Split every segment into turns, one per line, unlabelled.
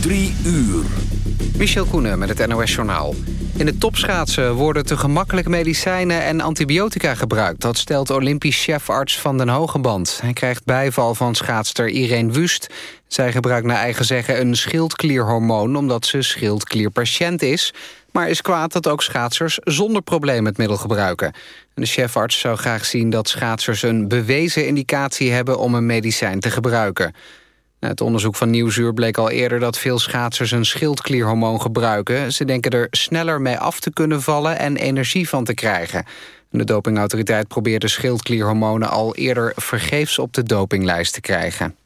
Drie uur.
Michel Koenen met het NOS-journaal. In het topschaatsen worden te gemakkelijk medicijnen en antibiotica gebruikt. Dat stelt Olympisch chefarts Van den Hogeband. Hij krijgt bijval van schaatster Irene Wust. Zij gebruikt naar eigen zeggen een schildklierhormoon... omdat ze schildklierpatiënt is... maar is kwaad dat ook schaatsers zonder probleem het middel gebruiken. De chefarts zou graag zien dat schaatsers een bewezen indicatie hebben... om een medicijn te gebruiken. Het onderzoek van Nieuwsuur bleek al eerder dat veel schaatsers een schildklierhormoon gebruiken. Ze denken er sneller mee af te kunnen vallen en energie van te krijgen. De dopingautoriteit probeert de schildklierhormonen al eerder vergeefs op de dopinglijst te krijgen.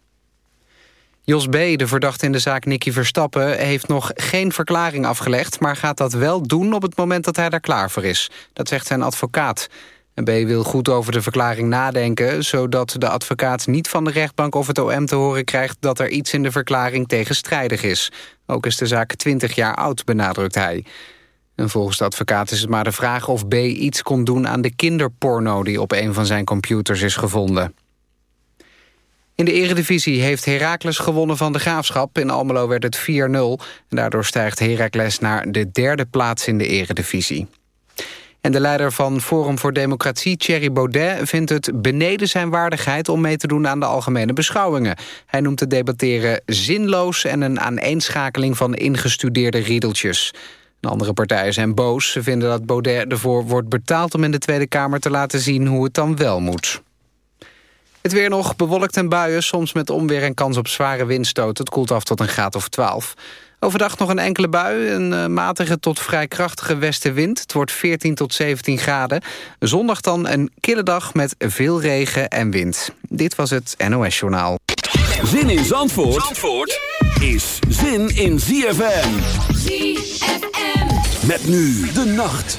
Jos B., de verdachte in de zaak Nicky Verstappen... heeft nog geen verklaring afgelegd... maar gaat dat wel doen op het moment dat hij daar klaar voor is. Dat zegt zijn advocaat. B wil goed over de verklaring nadenken... zodat de advocaat niet van de rechtbank of het OM te horen krijgt... dat er iets in de verklaring tegenstrijdig is. Ook is de zaak 20 jaar oud, benadrukt hij. En volgens de advocaat is het maar de vraag of B iets kon doen... aan de kinderporno die op een van zijn computers is gevonden. In de eredivisie heeft Heracles gewonnen van de Graafschap. In Almelo werd het 4-0. En daardoor stijgt Heracles naar de derde plaats in de eredivisie. En de leider van Forum voor Democratie, Thierry Baudet... vindt het beneden zijn waardigheid om mee te doen aan de algemene beschouwingen. Hij noemt het debatteren zinloos... en een aaneenschakeling van ingestudeerde riedeltjes. De andere partijen zijn boos. Ze vinden dat Baudet ervoor wordt betaald om in de Tweede Kamer te laten zien hoe het dan wel moet. Het weer nog bewolkt en buien, soms met onweer en kans op zware windstoten. Het koelt af tot een graad of 12. Overdag nog een enkele bui, een uh, matige tot vrij krachtige westenwind. Het wordt 14 tot 17 graden. Zondag dan een kille dag met veel regen en wind. Dit was het NOS Journaal.
Zin in Zandvoort, Zandvoort is zin in ZFM.
ZFM.
Met nu de nacht.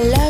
I love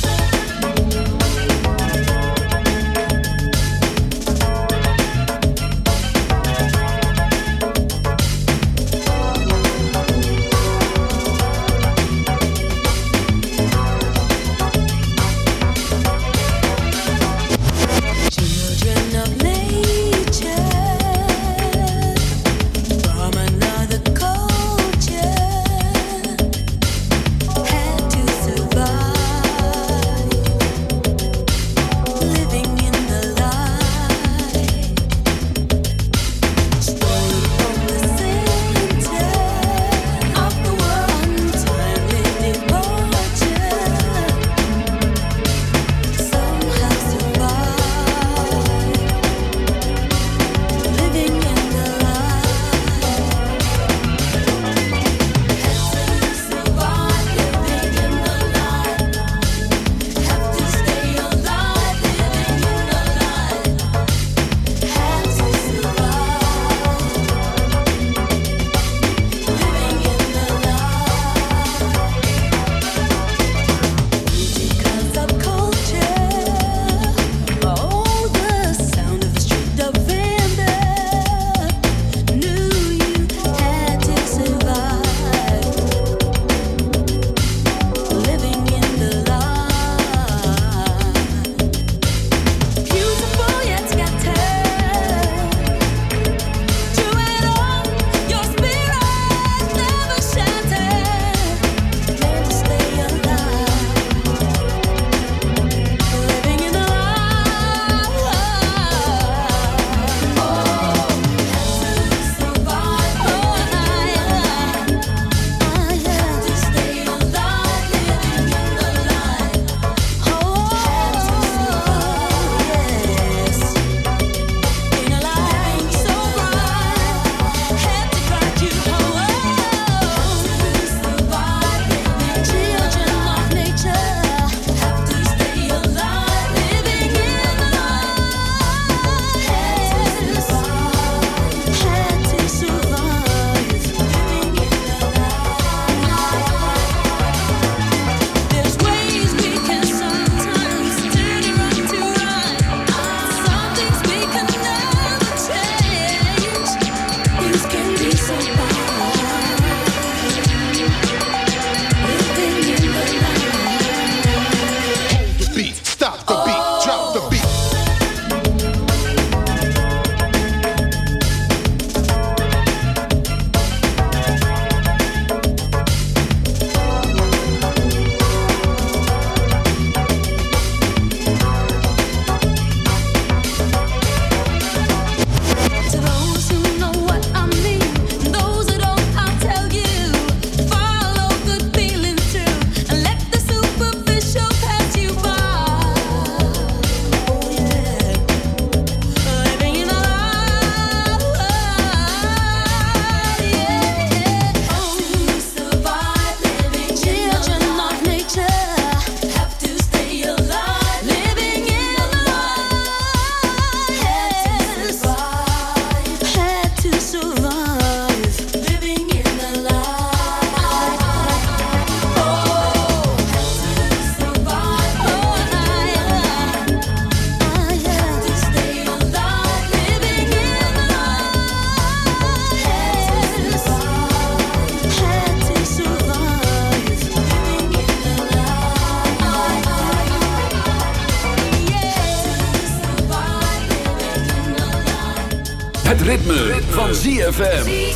ZFM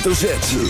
hoofdletter Z.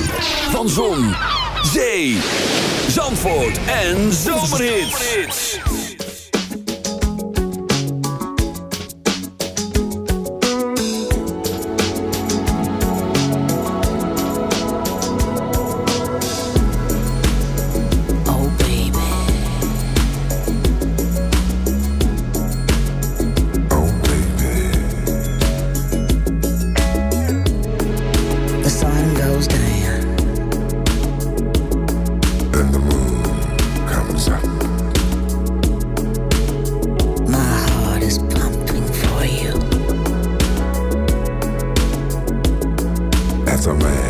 aftermath.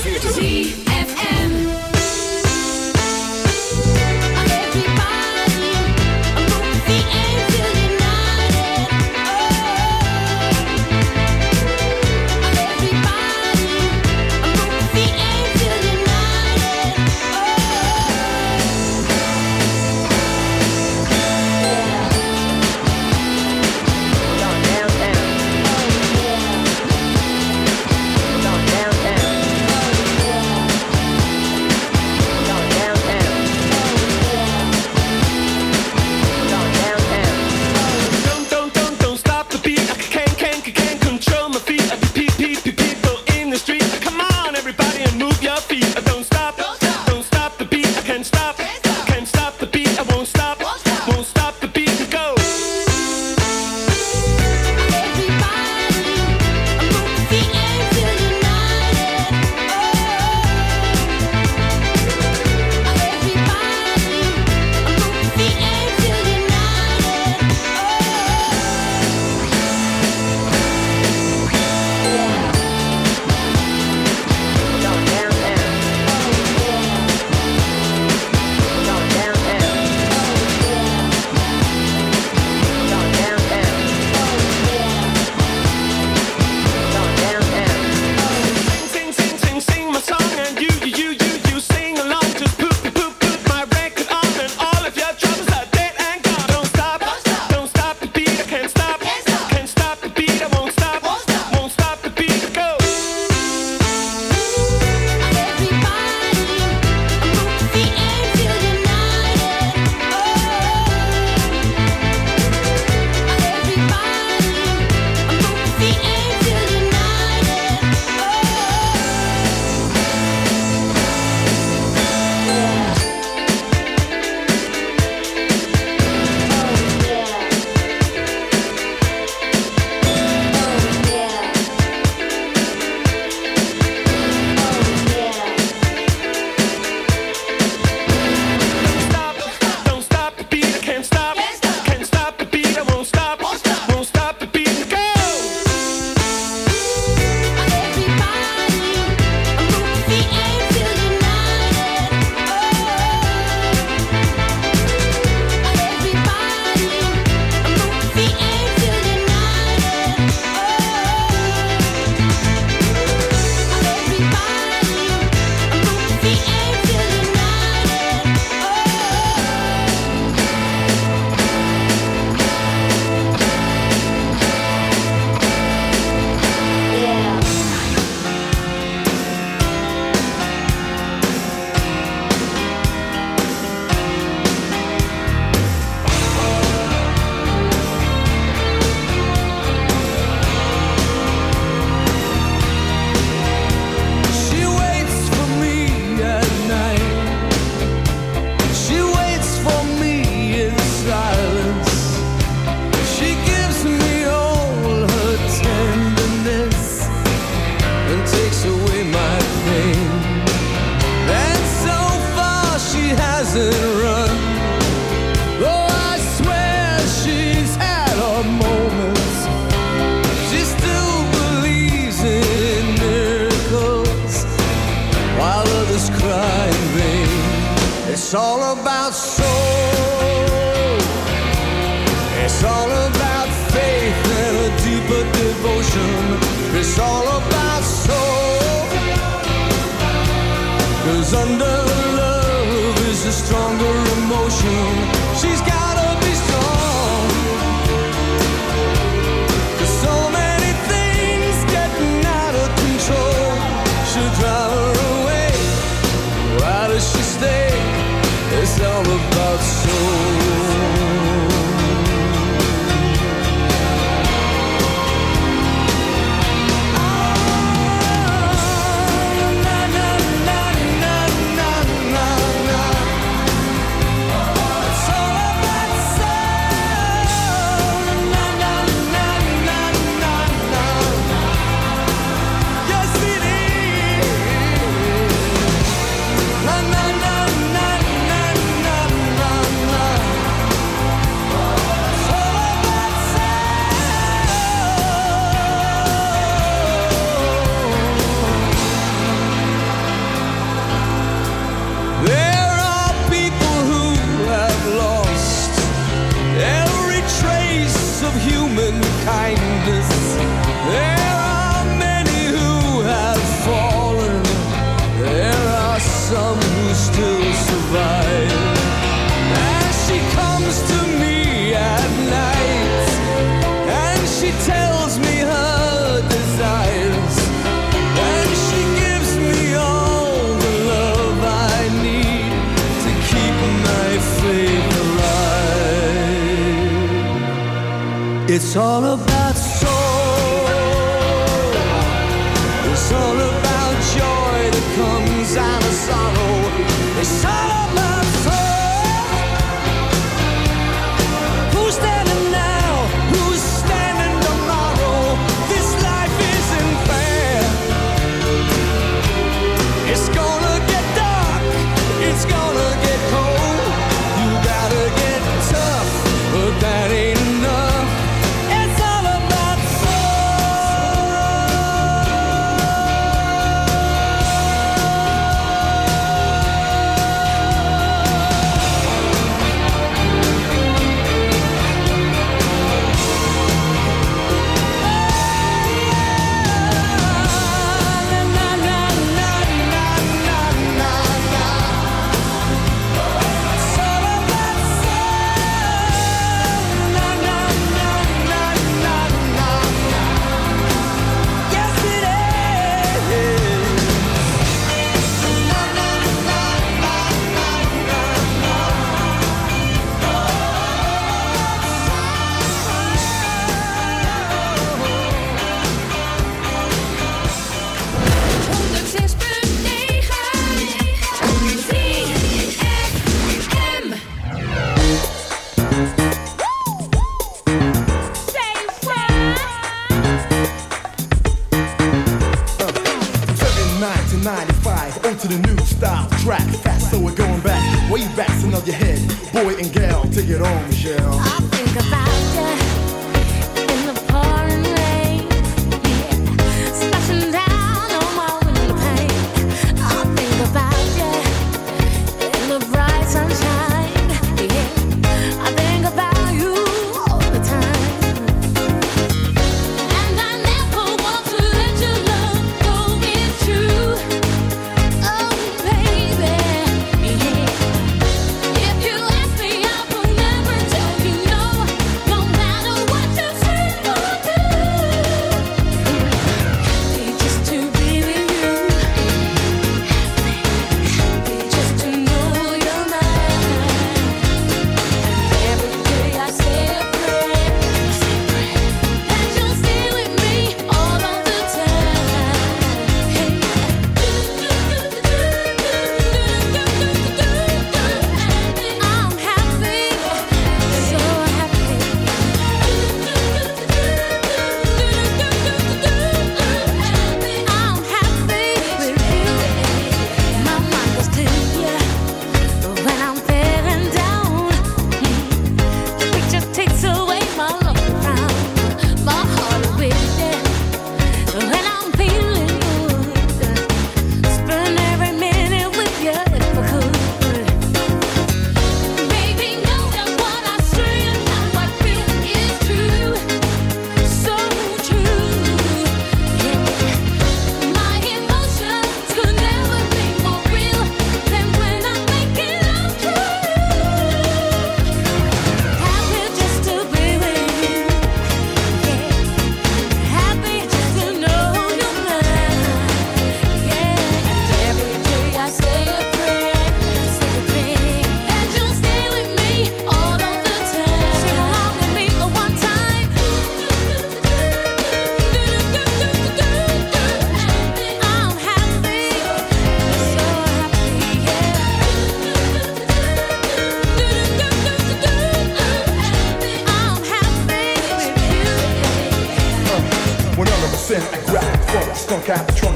It's all about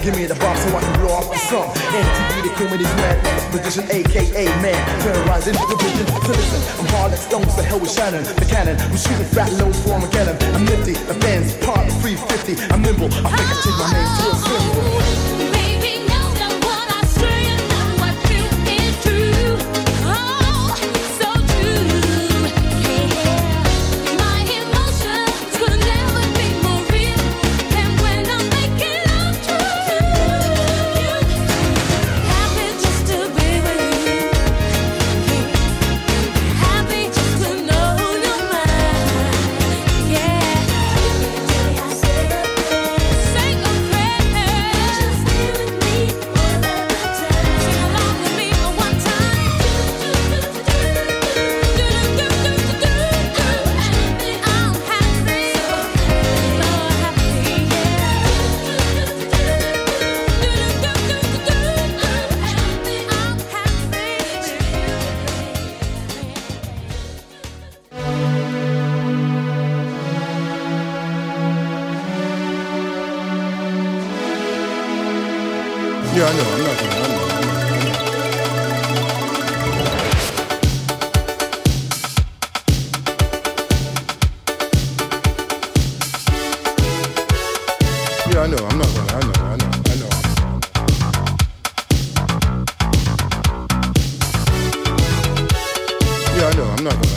Give me the bomb so I can blow off the sun. MTV, the king with his mad ass aka man. Terrorizing the vision. to listen, I'm hard like stones, the hell with Shannon, the cannon. I'm shooting fat loads for Armageddon. I'm nifty, the fans part 350. I'm nimble, I think I take my name to a symbol.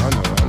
I know. I know.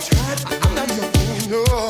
tried. I'm not your fool,
no.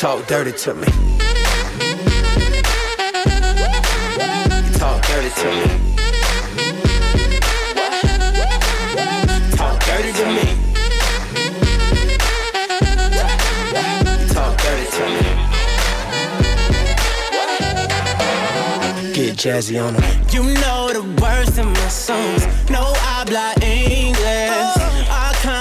talk dirty to me. You talk dirty to me. Talk dirty to me. You talk dirty to me. Get jazzy on 'em.
You know the words in my songs. No habla English.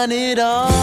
Done it all.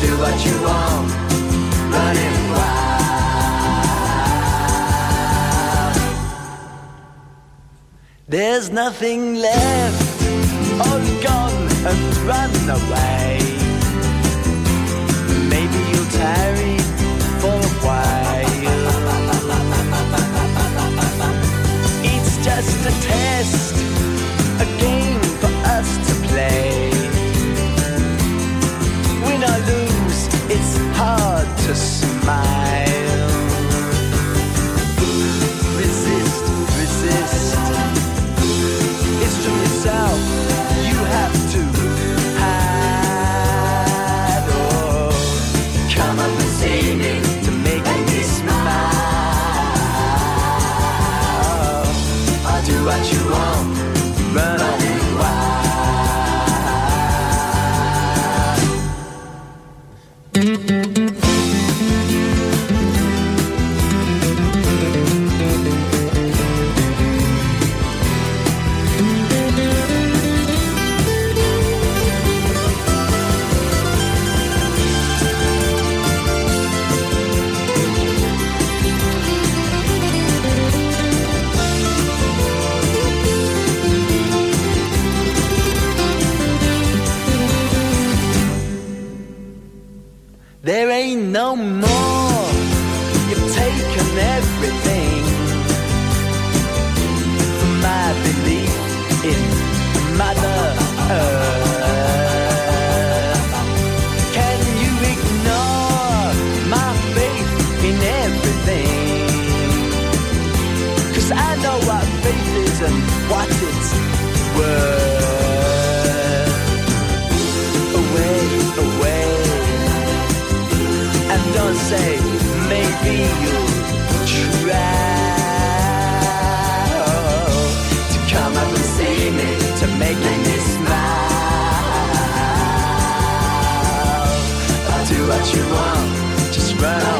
Do what you want, running wild. There's nothing left, all gone and run away. Maybe you'll tarry for a while. It's just a test, and
watch it whirl away, away. And don't say maybe you'll try to come up and see me to make me smile. I'll do what you want, just run.